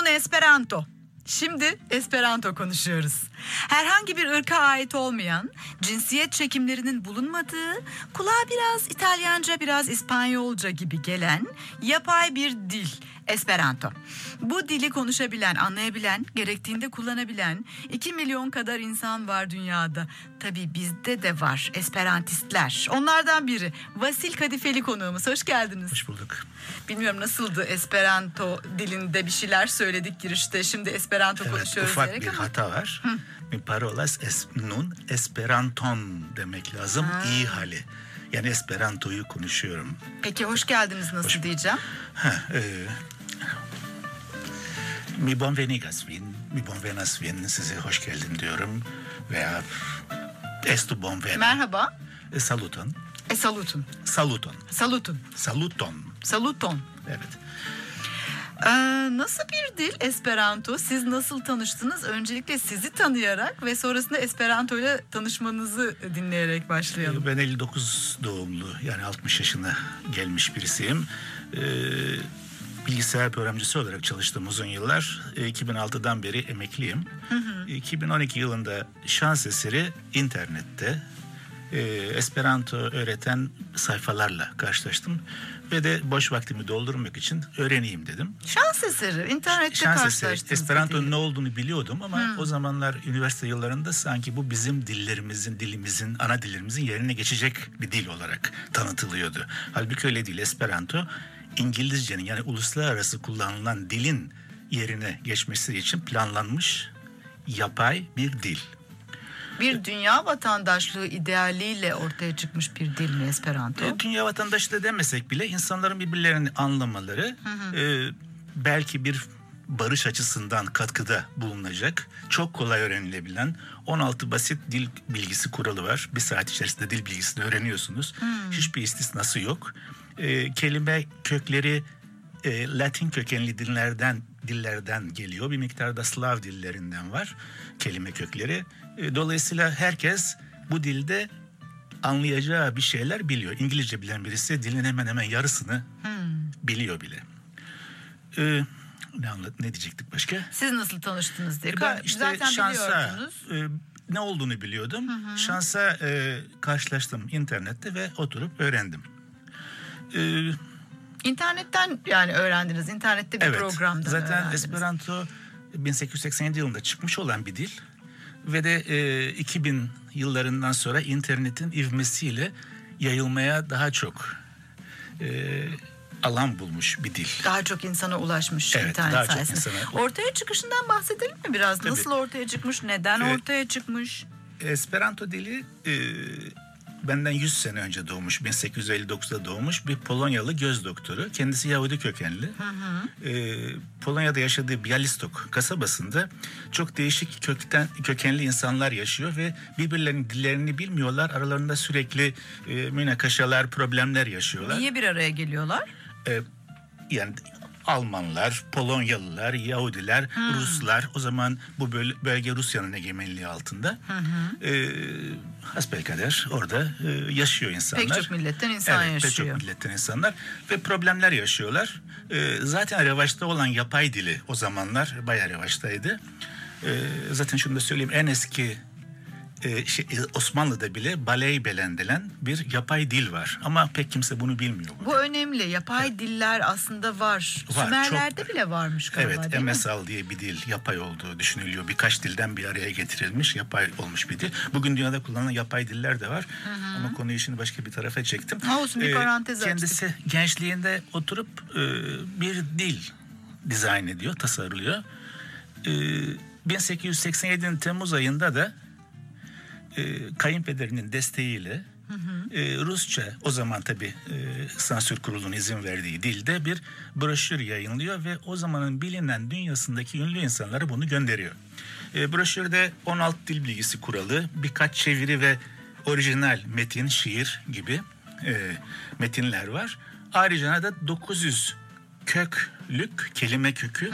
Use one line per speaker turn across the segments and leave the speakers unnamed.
Nun Esperanto. Şimdi Esperanto konuşuyoruz. Herhangi bir ırka ait olmayan, cinsiyet çekimlerinin bulunmadığı, kulağa biraz İtalyanca biraz İspanyolca gibi gelen yapay bir dil Esperanto. Bu dili konuşabilen, anlayabilen, gerektiğinde kullanabilen 2 milyon kadar insan var dünyada. Tabii bizde de var Esperantistler. Onlardan biri Vasil Kadifeli konuğumuz. Hoş geldiniz.
Hoş bulduk.
Bilmiyorum nasıldı Esperanto dilinde bir şeyler söyledik girişte. Şimdi Esperanto
Evet,
konuşuyoruz
ufak bir
ama.
hata var. Mi parolas es nun esperanton demek lazım. İyi hali. Yani Esperanto'yu konuşuyorum.
Peki hoş geldiniz nasıl diyeceğim?
Ha, e, mi bonvenigas vin, mi bonvenas vin, size hoş geldin diyorum. Veya estu bonvena.
Merhaba.
E, saluton.
E salutum.
Saluton.
Salutum.
Saluton.
Saluton.
Evet.
Ee, nasıl bir dil Esperanto? Siz nasıl tanıştınız? Öncelikle sizi tanıyarak ve sonrasında Esperanto ile tanışmanızı dinleyerek başlayalım.
Ben 59 doğumlu yani 60 yaşına gelmiş birisiyim. Ee, bilgisayar programcısı olarak çalıştım uzun yıllar. Ee, 2006'dan beri emekliyim. 2012 yılında şans eseri internette e, Esperanto öğreten sayfalarla karşılaştım. Ve de boş vaktimi doldurmak için öğreneyim dedim.
Şans eseri. internette
Şans eseri. Esperanto'nun ne olduğunu biliyordum ama o zamanlar üniversite yıllarında sanki bu bizim dillerimizin, dilimizin, ana dillerimizin yerine geçecek bir dil olarak tanıtılıyordu. Halbuki öyle değil. Esperanto İngilizcenin yani uluslararası kullanılan dilin yerine geçmesi için planlanmış yapay bir dil.
Bir dünya vatandaşlığı idealiyle ortaya çıkmış bir dil mi Esperanto?
E, Dünya vatandaşı da demesek bile insanların birbirlerini anlamaları e, belki bir barış açısından katkıda bulunacak. Çok kolay öğrenilebilen 16 basit dil bilgisi kuralı var. Bir saat içerisinde dil bilgisini öğreniyorsunuz. Hiçbir istisnası yok. E, kelime kökleri e, Latin kökenli dillerden dillerden geliyor. Bir miktar da Slav dillerinden var kelime kökleri. E, dolayısıyla herkes bu dilde anlayacağı bir şeyler biliyor. İngilizce bilen birisi dilin hemen hemen yarısını biliyor bile. Ee, ne anlat ne diyecektik başka?
Siz nasıl tanıştınız diye.
E, Ben işte
Zaten
şansa e, ne olduğunu biliyordum. Şansa e, karşılaştım internette ve oturup öğrendim. E,
İnternetten yani öğrendiniz. İnternette bir
evet.
programda
Zaten
öğrendiniz.
Esperanto 1887 yılında çıkmış olan bir dil ve de e, 2000 yıllarından sonra internetin ivmesiyle yayılmaya daha çok e, alan bulmuş bir dil.
Daha çok insana ulaşmış
Evet,
internet
daha çok
sayesinde.
insana-
Ortaya çıkışından bahsedelim mi biraz?
Tabii.
Nasıl ortaya çıkmış? Neden
Evet.
ortaya çıkmış?
Esperanto dili e, benden 100 sene önce doğmuş, 1859'da doğmuş bir Polonyalı göz doktoru. Kendisi Yahudi kökenli. E, Polonya'da yaşadığı Bialystok kasabasında çok değişik kökten kökenli insanlar yaşıyor ve birbirlerinin dillerini bilmiyorlar. Aralarında sürekli e, münakaşalar, problemler yaşıyorlar.
Niye bir araya geliyorlar?
E, yani Almanlar, Polonyalılar, Yahudiler, Ruslar o zaman bu böl- bölge Rusya'nın egemenliği altında. E, hasbelkader orada e, yaşıyor insanlar.
Pek çok milletten insan
evet, Pek
yaşıyor.
çok milletten insanlar ve problemler yaşıyorlar. E, zaten revaçta olan yapay dili o zamanlar bayağı revaçtaydı. E, zaten şunu da söyleyeyim en eski e, şey, e, Osmanlı'da bile baley belendilen bir yapay dil var. Ama pek kimse bunu bilmiyor.
Bu önemli. Yapay diller aslında var.
Var,
Sümerler'de
çok
bile varmış galiba
Evet? MSL diye bir dil yapay olduğu düşünülüyor. Birkaç dilden bir araya getirilmiş, yapay olmuş bir dil. Bugün dünyada kullanılan yapay diller de var. Ama konuyu şimdi başka bir tarafa çektim. Ee,
Ha, olsun, bir parantez
Kendisi gençliğinde oturup e, bir dil dizayn ediyor, tasarlıyor. E, 1887'nin Temmuz ayında da e, kayınpederinin desteğiyle e, Rusça o zaman tabi e, sansür kurulunun izin verdiği dilde bir broşür yayınlıyor ve o zamanın bilinen dünyasındaki ünlü insanlara bunu gönderiyor. E, broşürde 16 dil bilgisi kuralı, birkaç çeviri ve orijinal metin, şiir gibi e, metinler var. Ayrıca da 900 köklük kelime kökü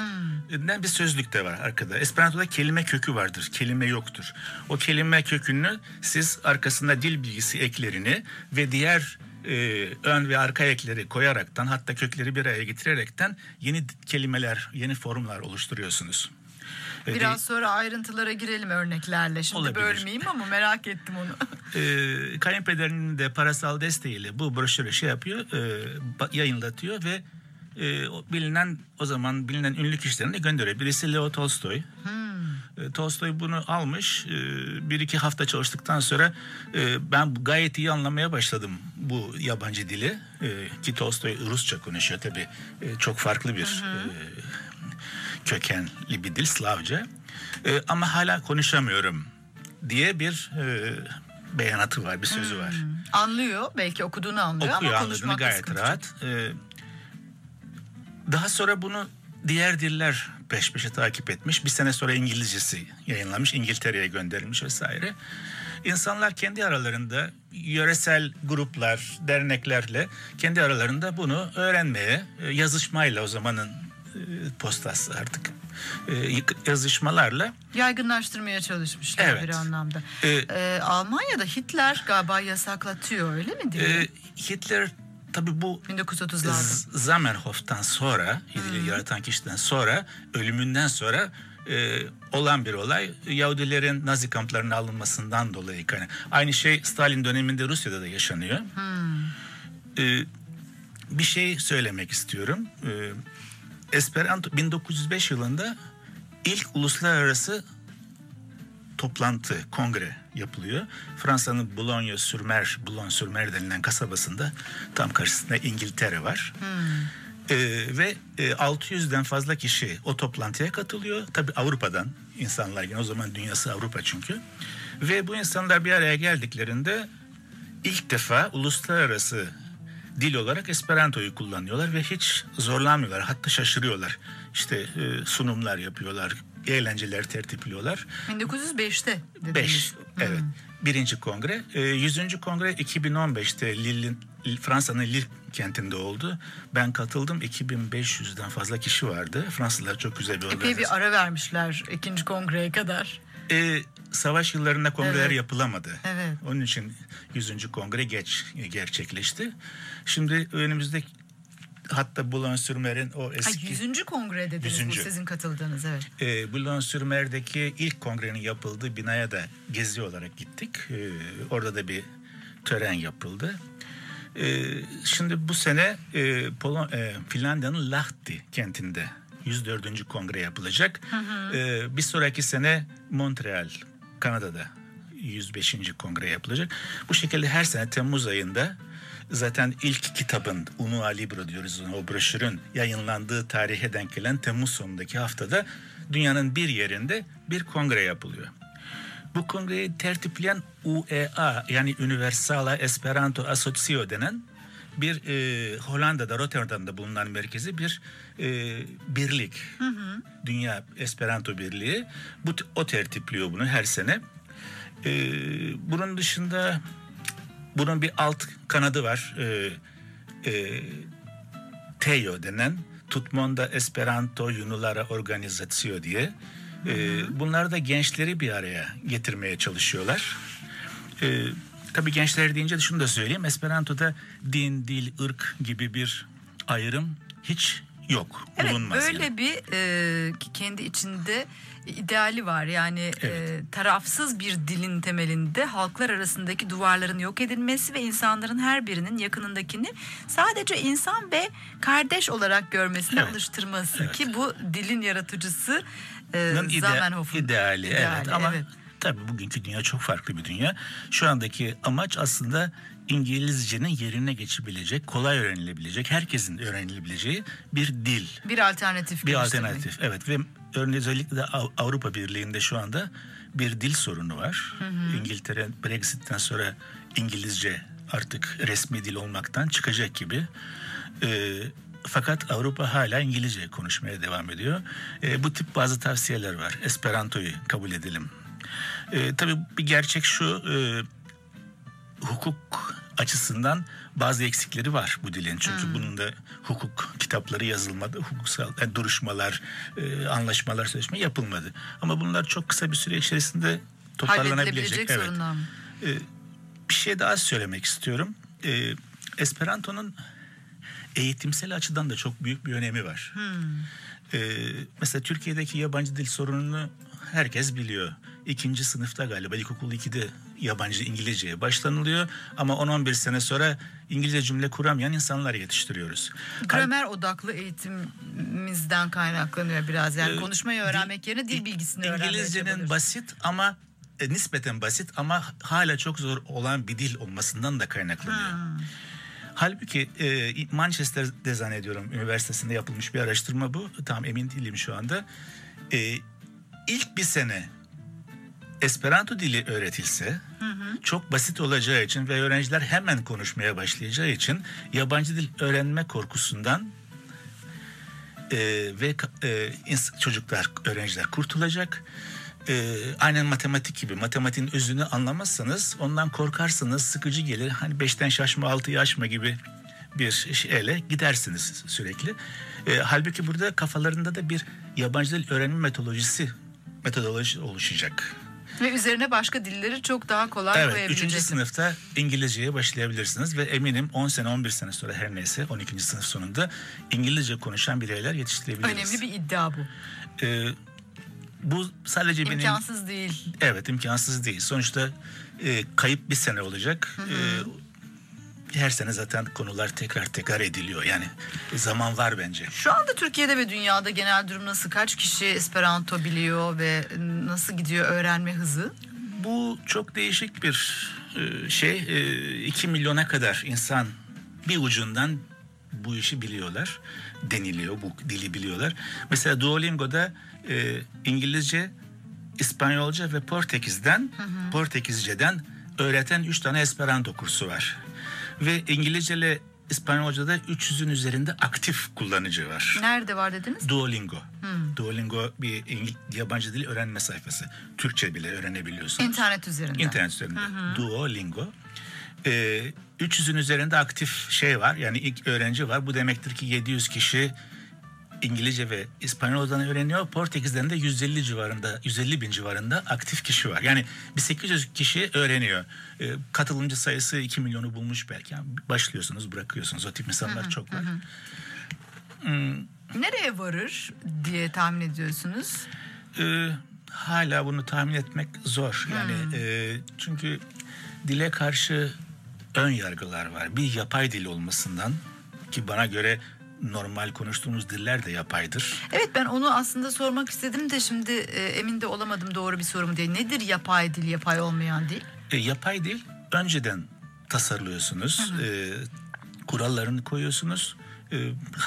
den bir sözlük de var arkada. Esperanto'da kelime kökü vardır. Kelime yoktur. O kelime kökünü siz arkasında dil bilgisi eklerini ve diğer e, ön ve arka ekleri koyaraktan hatta kökleri bir araya getirerekten yeni kelimeler, yeni formlar oluşturuyorsunuz. E,
Biraz sonra ayrıntılara girelim örneklerle. Şimdi
Olabilir.
bölmeyeyim ama merak ettim onu.
e, kayınpederinin de parasal desteğiyle bu broşürü şey yapıyor, e, yayınlatıyor ve e, o bilinen o zaman bilinen ünlü kişilerini de gönderiyor. Birisi Leo Tolstoy. E, Tolstoy bunu almış. e, bir iki hafta çalıştıktan sonra e, ben gayet iyi anlamaya başladım bu yabancı dili. E, ki Tolstoy Rusça konuşuyor tabii. E, çok farklı bir e, kökenli bir dil Slavca. E, ama hala konuşamıyorum diye bir e, beyanatı var, bir sözü var.
Anlıyor. Belki okuduğunu anlıyor
Okuyor
ama
anladığını
konuşmak
gayet rahat. E, daha sonra bunu diğer diller peş peşe takip etmiş. Bir sene sonra İngilizcesi yayınlanmış, İngiltere'ye gönderilmiş vesaire. İnsanlar kendi aralarında yöresel gruplar, derneklerle kendi aralarında bunu öğrenmeye, e, yazışmayla o zamanın e, postası artık e, yazışmalarla
Yaygınlaştırmaya çalışmışlar
Evet.
bir anlamda.
Ee,
Ee, Almanya'da Hitler galiba yasaklatıyor öyle mi diyor?
e, Hitler tabii bu
1930'larda.
Z- Zamenhof'tan sonra, dili yaratan kişiden sonra, ölümünden sonra e, olan bir olay. Yahudilerin Nazi kamplarına alınmasından dolayı. Yani aynı şey Stalin döneminde Rusya'da da yaşanıyor. E, bir şey söylemek istiyorum. E, Esperanto 1905 yılında ilk uluslararası toplantı, kongre yapılıyor. Fransa'nın Boulogne-sur-Mer, Boulogne-sur-Mer denilen kasabasında tam karşısında İngiltere var. Ee, ve e, 600'den fazla kişi o toplantıya katılıyor. Tabi Avrupa'dan insanlar yani o zaman dünyası Avrupa çünkü. Ve bu insanlar bir araya geldiklerinde ilk defa uluslararası dil olarak Esperanto'yu kullanıyorlar ve hiç zorlanmıyorlar. Hatta şaşırıyorlar. İşte e, sunumlar yapıyorlar, eğlenceler tertipliyorlar.
1905'te dediniz.
5. Evet. Birinci kongre. E, 100. kongre 2015'te Lille'in Fransa'nın Lille kentinde oldu. Ben katıldım. 2500'den fazla kişi vardı. Fransızlar çok güzel bir
Epey
organizasyon.
bir ara vermişler ikinci kongreye kadar.
E, savaş yıllarında kongreler
Evet.
yapılamadı.
Evet.
Onun için 100. kongre geç gerçekleşti. Şimdi önümüzde hatta Boulogne-sur-Mer'in o
Ha,
eski
100. kongre dediniz bu
Yüzüncü.
sizin katıldığınız evet.
e, Boulogne-sur-Mer'deki ilk kongrenin yapıldığı binaya da gezi olarak gittik. E, orada da bir tören yapıldı. E, şimdi bu sene e, Polon- e, Finlandiya'nın Lahti kentinde 104. kongre yapılacak. E, bir sonraki sene Montreal, Kanada'da 105. kongre yapılacak. Bu şekilde her sene Temmuz ayında zaten ilk kitabın Unua Libro diyoruz o broşürün yayınlandığı tarihe denk gelen Temmuz sonundaki haftada dünyanın bir yerinde bir kongre yapılıyor. Bu kongreyi tertipleyen UEA yani Universala Esperanto Asocio denen bir e, Hollanda'da Rotterdam'da bulunan merkezi bir e, birlik. Dünya Esperanto Birliği. Bu o tertipliyor bunu her sene. E, bunun dışında bunun bir alt kanadı var. E, e, TEO denen Tutmonda Esperanto Yunulara Organizasyon diye. E, bunlar da gençleri bir araya getirmeye çalışıyorlar. E, tabii gençler deyince de şunu da söyleyeyim. Esperanto'da din, dil, ırk gibi bir ayrım hiç yok.
Evet
bulunmaz
böyle
yani.
bir e, kendi içinde ideali var. Yani e,
Evet.
tarafsız bir dilin temelinde halklar arasındaki duvarların yok edilmesi ve insanların her birinin yakınındakini sadece insan ve kardeş olarak görmesine
Evet.
alıştırması
Evet.
ki bu dilin yaratıcısı e,
ide-
Zamenhof'un
ideali, evet
ideali,
ama
evet.
tabii bugünkü dünya çok farklı bir dünya. Şu andaki amaç aslında İngilizcenin yerine geçebilecek, kolay öğrenilebilecek, herkesin öğrenilebileceği bir dil.
bir alternatif
Bir alternatif evet ve özellikle de Av- Avrupa Birliği'nde şu anda bir dil sorunu var. İngiltere Brexit'ten sonra İngilizce artık resmi dil olmaktan çıkacak gibi. Ee, fakat Avrupa hala İngilizce konuşmaya devam ediyor. Ee, bu tip bazı tavsiyeler var. Esperanto'yu kabul edelim. Ee, tabii bir gerçek şu, e, hukuk açısından bazı eksikleri var bu dilin. Çünkü bunun da hukuk kitapları yazılmadı. Hukuksal yani duruşmalar, e, anlaşmalar, sözleşme yapılmadı. Ama bunlar çok kısa bir süre içerisinde toparlanabilecek. Evet. E, bir şey daha söylemek istiyorum. E, Esperanto'nun eğitimsel açıdan da çok büyük bir önemi var. Ee, mesela Türkiye'deki yabancı dil sorununu herkes biliyor. İkinci sınıfta galiba ilkokul 2'de yabancı İngilizceye başlanılıyor. Ama 10-11 sene sonra İngilizce cümle kuramayan insanlar yetiştiriyoruz.
Gramer odaklı eğitimimizden kaynaklanıyor biraz. Yani
Ee,
konuşmayı öğrenmek yerine dil bilgisini öğrenmeye
İngilizcenin basit ama e, nispeten basit ama hala çok zor olan bir dil olmasından da kaynaklanıyor. Halbuki e, Manchester'de zannediyorum üniversitesinde yapılmış bir araştırma bu. Tam emin değilim şu anda. E, ilk bir sene Esperanto dili öğretilse çok basit olacağı için ve öğrenciler hemen konuşmaya başlayacağı için yabancı dil öğrenme korkusundan e, ve e, çocuklar, öğrenciler kurtulacak. E, aynen matematik gibi matematiğin özünü anlamazsanız ondan korkarsınız, sıkıcı gelir. Hani beşten şaşma, altıyı aşma gibi bir şeyle gidersiniz sürekli. E, halbuki burada kafalarında da bir yabancı dil öğrenme metodolojisi metodoloji oluşacak.
Ve üzerine başka dilleri çok daha kolay
Evet,
koyabileceksiniz.
3. sınıfta İngilizceye başlayabilirsiniz ve eminim 10 sene 11 sene sonra her neyse 12. sınıf sonunda İngilizce konuşan bireyler yetiştirebiliriz.
Önemli bir iddia bu.
Ee, bu sadece benim
İmkansız değil.
evet imkansız değil. Sonuçta e, kayıp bir sene olacak. Ee, her sene zaten konular tekrar tekrar ediliyor. Yani zaman var bence.
Şu anda Türkiye'de ve dünyada genel durum nasıl? Kaç kişi Esperanto biliyor ve nasıl gidiyor öğrenme hızı?
Bu çok değişik bir e, şey. 2 milyona kadar insan bir ucundan bu işi biliyorlar. Deniliyor, bu dili biliyorlar. Mesela Duolingo'da e, İngilizce, İspanyolca ve Portekiz'den, Portekizce'den öğreten 3 tane Esperanto kursu var. Ve İngilizce ile İspanyolca'da 300'ün üzerinde aktif kullanıcı var.
Nerede var dediniz?
Duolingo. Duolingo bir İngil- yabancı dil öğrenme sayfası. Türkçe bile öğrenebiliyorsunuz.
İnternet üzerinden.
İnternet üzerinde. Duolingo. Ee, 300'ün üzerinde aktif şey var. Yani ilk öğrenci var. Bu demektir ki 700 kişi İngilizce ve İspanyolcadan öğreniyor. Portekiz'den de 150 civarında, 150 bin civarında aktif kişi var. Yani bir 800 kişi öğreniyor. Ee, katılımcı sayısı 2 milyonu bulmuş belki. Yani başlıyorsunuz, bırakıyorsunuz. O tip insanlar çok var.
Nereye varır diye tahmin ediyorsunuz?
Ee, hala bunu tahmin etmek zor. Yani e, çünkü dile karşı ön yargılar var. Bir yapay dil olmasından ki bana göre normal konuştuğumuz diller de yapaydır.
Evet ben onu aslında sormak istedim de şimdi e, emin de olamadım doğru bir soru mu diye. Nedir yapay dil, yapay olmayan dil?
E, yapay dil önceden tasarlıyorsunuz. E, kurallarını koyuyorsunuz. E,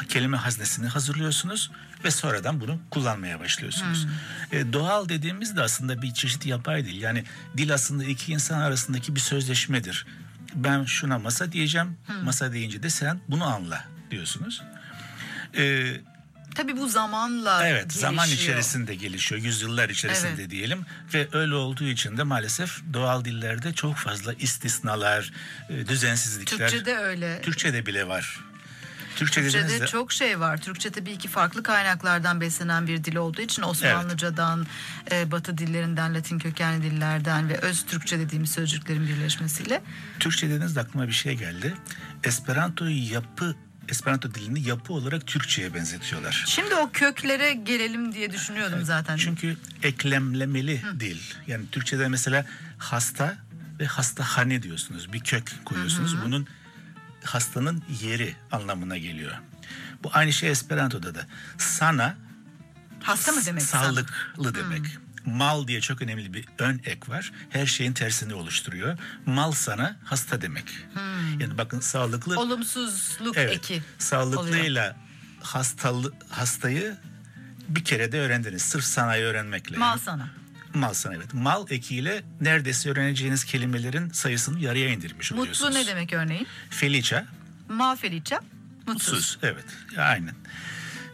kelime haznesini hazırlıyorsunuz ve sonradan bunu kullanmaya başlıyorsunuz. E, doğal dediğimiz de aslında bir çeşit yapay dil. Yani dil aslında iki insan arasındaki bir sözleşmedir. Ben şuna masa diyeceğim. Masa deyince de sen bunu anla diyorsunuz. E,
Tabii bu zamanla
Evet
gelişiyor.
zaman içerisinde gelişiyor yüzyıllar içerisinde
Evet.
diyelim ve öyle olduğu için de maalesef doğal dillerde çok fazla istisnalar, e, düzensizlikler.
Türkçe'de öyle.
Türkçe'de bile var. Türkçe
Türkçe'de
dediğinizde
çok şey var. Türkçe tabii ki farklı kaynaklardan beslenen bir dil olduğu için Osmanlıcadan, e, Batı dillerinden, Latin kökenli dillerden ve öz Türkçe dediğimiz sözcüklerin birleşmesiyle
Türkçe dediğinizde aklıma bir şey geldi. Esperanto'yu yapı Esperanto dilini yapı olarak Türkçe'ye benzetiyorlar.
Şimdi o köklere gelelim diye düşünüyordum zaten.
Çünkü eklemlemeli dil. Yani Türkçe'de mesela hasta ve hastahane diyorsunuz. Bir kök koyuyorsunuz. Bunun hastanın yeri anlamına geliyor. Bu aynı şey Esperanto'da da. Sana
Hasta mı demek? sana?
sağlıklı demek. Mal diye çok önemli bir ön ek var. Her şeyin tersini oluşturuyor. Mal sana hasta demek. Yani bakın sağlıklı
Olumsuzluk
Evet.
eki. oluyor.
Sağlıklıyla hastalı, hastayı bir kere de öğrendiniz. Sırf sanayi öğrenmekle.
Mal sana.
Mal sana evet. Mal ekiyle neredeyse öğreneceğiniz kelimelerin sayısını yarıya indirmiş oluyorsunuz.
Mutlu ne demek örneğin?
Felicia,
Mağfeliça. Mutsuz.
mutsuz. Evet, aynen.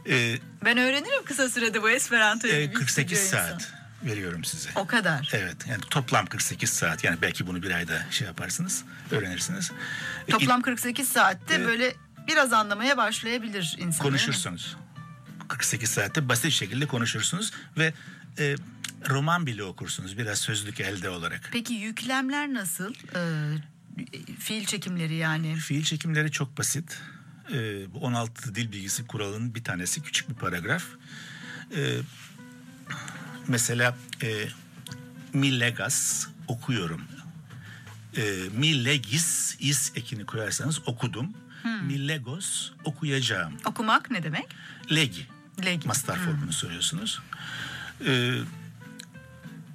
Ee,
Ben öğrenirim kısa sürede bu Esperanto'yu.
e,
bir
48
stüdyo
saat
insanı.
Veriyorum size.
O kadar.
Evet, yani toplam 48 saat. Yani belki bunu bir ayda şey yaparsınız, öğrenirsiniz. E,
Toplam 48 saatte
Evet.
böyle biraz anlamaya başlayabilir insan.
konuşursunuz. 48 saatte basit şekilde konuşursunuz ve e, roman bile okursunuz biraz sözlük elde olarak.
Peki yüklemler nasıl? Ee, fiil çekimleri yani.
Fiil çekimleri çok basit. Ee, 16 dil bilgisi kuralının bir tanesi küçük bir paragraf. Ee, mesela e, mi legas okuyorum. Ee, mi legis is ekini koyarsanız okudum. Hmm. Mi legos okuyacağım.
Okumak ne demek?
Legi.
Legi.
Mastar hmm. formunu soruyorsunuz. Ee,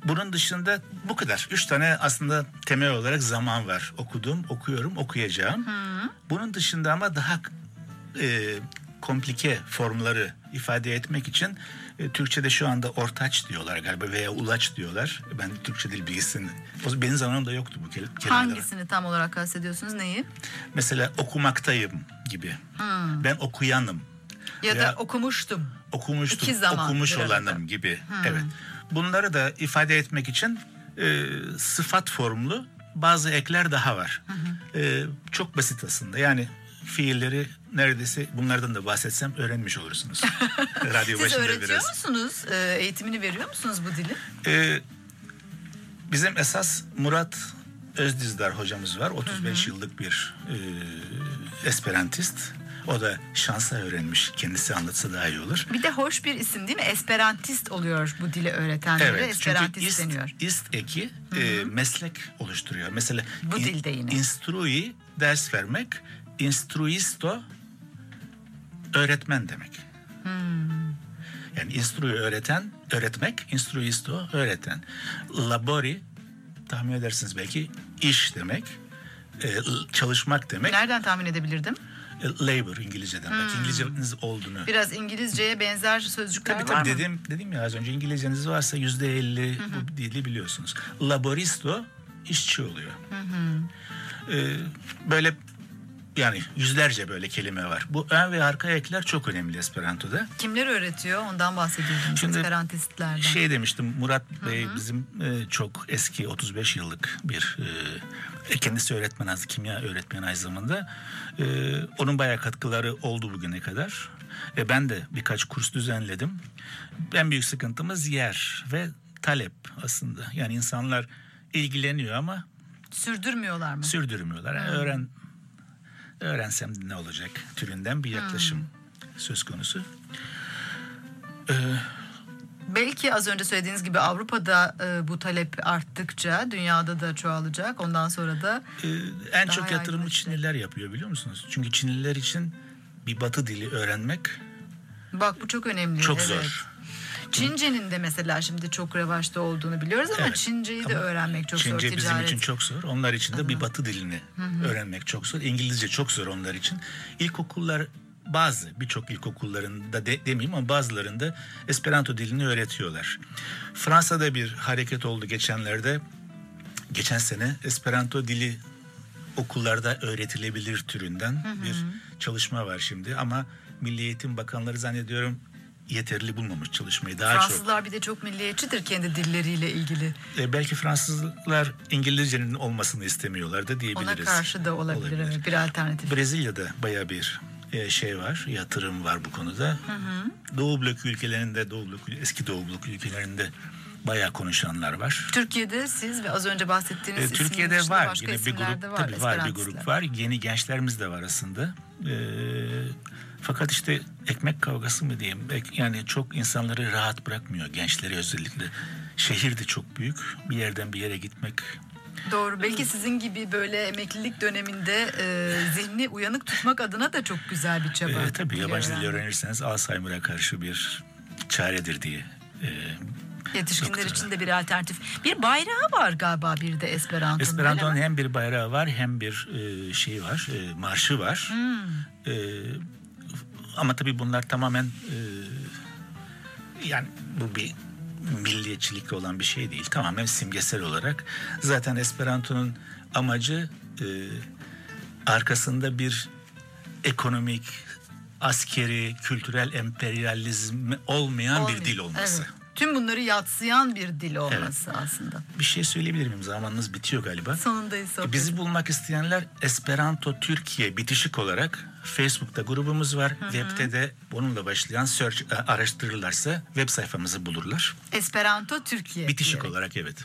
bunun dışında bu kadar. Üç tane aslında temel olarak zaman var. Okudum, okuyorum, okuyacağım. Hmm. Bunun dışında ama daha e, komplike formları ifade etmek için e, Türkçe'de şu anda ortaç diyorlar galiba veya ulaç diyorlar. Ben Türkçe dil bilgisini, benim zamanımda yoktu bu kelimeler.
Hangisini tam olarak kastediyorsunuz, neyi?
Mesela okumaktayım gibi. Hmm. Ben okuyanım.
Ya da okumuştum.
Okumuştum, İki zaman okumuş olanım arada. gibi. Hmm. Evet. Bunları da ifade etmek için e, sıfat formlu bazı ekler daha var. Hı E, çok basit aslında. Yani fiilleri neredeyse bunlardan da bahsetsem öğrenmiş olursunuz.
Radyo Siz öğretiyor biraz. musunuz? E, eğitimini veriyor musunuz bu dili?
E, bizim esas Murat Özdizdar hocamız var. 35 hı hı. yıllık bir e, esperantist. O da şansa öğrenmiş. Kendisi anlatsa daha iyi olur.
Bir de hoş bir isim değil mi? Esperantist oluyor bu dili öğretenlere. Evet, Esperantist ist, deniyor.
ist eki e, meslek oluşturuyor. Mesela
bu in, dilde yine.
Instrui ders vermek, instruisto öğretmen demek. Hmm. Yani instrui öğreten, öğretmek, instruisto öğreten. Labori tahmin edersiniz belki iş demek, e, çalışmak demek.
Nereden tahmin edebilirdim?
E, labor İngilizceden. Hmm. Belki İngilizceniz olduğunu.
Biraz İngilizceye benzer sözcükler
tabii, tabii, var dedim, mı? Dedim ya az önce İngilizceniz varsa yüzde elli bu dili biliyorsunuz. Laboristo işçi oluyor. Ee, böyle yani yüzlerce böyle kelime var. Bu ön ve arka ekler çok önemli Esperanto'da.
Kimler öğretiyor? Ondan. Şimdi Esperantistlerden.
Şey demiştim Murat Bey Hı-hı. bizim e, çok eski 35 yıllık bir e, kendisi öğretmen az kimya öğretmeni aynı zamanda. E, onun bayağı katkıları oldu bugüne kadar. E, ben de birkaç kurs düzenledim. En büyük sıkıntımız yer ve talep aslında. Yani insanlar ilgileniyor ama
sürdürmüyorlar mı?
Sürdürmüyorlar. Yani öğren öğrensem ne olacak türünden bir yaklaşım hmm. söz konusu.
Ee, Belki az önce söylediğiniz gibi Avrupa'da e, bu talep arttıkça dünyada da çoğalacak. Ondan sonra da
e, en çok yatırımı Çinliler yapıyor biliyor musunuz? Çünkü Çinliler için bir Batı dili öğrenmek
Bak bu çok önemli.
Çok
evet.
zor.
Çince'nin de mesela şimdi çok revaçta olduğunu biliyoruz ama evet. Çince'yi de ama öğrenmek çok
Çince
zor.
Çince bizim için çok zor. Onlar için de bir batı dilini Hı-hı. öğrenmek çok zor. İngilizce çok zor onlar için. İlkokullar bazı birçok ilkokullarında de, demeyeyim ama bazılarında Esperanto dilini öğretiyorlar. Fransa'da bir hareket oldu geçenlerde. Geçen sene Esperanto dili okullarda öğretilebilir türünden hı hı. bir çalışma var şimdi ama Milli Eğitim Bakanları zannediyorum yeterli bulmamış çalışmayı. Daha
Fransızlar
çok,
bir de çok milliyetçidir kendi dilleriyle ilgili.
E, belki Fransızlar İngilizcenin olmasını istemiyorlar da diyebiliriz.
Ona karşı da olabilir, olabilir. Evet, bir alternatif.
Brezilya'da baya bir e, şey var, yatırım var bu konuda. Hı hı. Doğu blok ülkelerinde, Doğu blok, eski Doğu blok ülkelerinde bayağı konuşanlar var.
Türkiye'de siz ve az önce bahsettiğiniz
e, Türkiye'de var yine bir grup var, tabii var bir grup var. Yeni gençlerimiz de var aslında. E, fakat işte ekmek kavgası mı diyeyim yani çok insanları rahat bırakmıyor gençleri özellikle. Şehir de çok büyük bir yerden bir yere gitmek
Doğru. Belki sizin gibi böyle emeklilik döneminde e, zihni uyanık tutmak adına da çok güzel bir çaba.
E, tabii yabancı dil öğrenirseniz Alzheimer'a karşı bir çaredir diye e,
Yetişkinler Doktora. için de bir alternatif. Bir bayrağı var galiba bir de Esperanto'nun.
Esperanto'nun hem bir bayrağı var hem bir e, şey var, e, marşı var. Hmm. E, ama tabii bunlar tamamen e, yani bu bir milliyetçilikle olan bir şey değil. Tamamen simgesel olarak. Zaten Esperanto'nun amacı e, arkasında bir ekonomik, askeri, kültürel emperyalizm olmayan Olmuyor. bir dil olması. Evet.
Tüm bunları yatsıyan bir dil olması evet. aslında.
Bir şey söyleyebilir miyim? Zamanınız bitiyor galiba.
Sonundayız. Sohbet.
Bizi bulmak isteyenler Esperanto Türkiye bitişik olarak Facebook'ta grubumuz var. Hı hı. Web'de de bununla başlayan search e, araştırırlarsa web sayfamızı bulurlar.
Esperanto Türkiye.
Bitişik diyerek. olarak evet.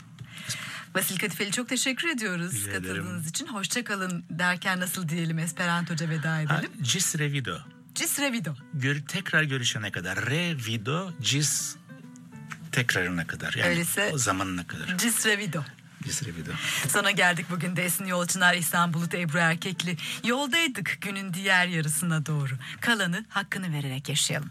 Vasil Katifeli çok teşekkür ediyoruz
Rica
katıldığınız
ederim.
için. Hoşça kalın derken nasıl diyelim Esperantoca veda
Ha,
edelim.
Cis revido.
Cis revido.
Gör, tekrar görüşene kadar. Revido, cis tekrarına kadar. Yani
Öyleyse-
o zamanına kadar.
Cis revido.
Cis revido.
Sona geldik bugün de Esin Yolçınar İhsan Bulut Ebru Erkekli. Yoldaydık günün diğer yarısına doğru. Kalanı hakkını vererek yaşayalım.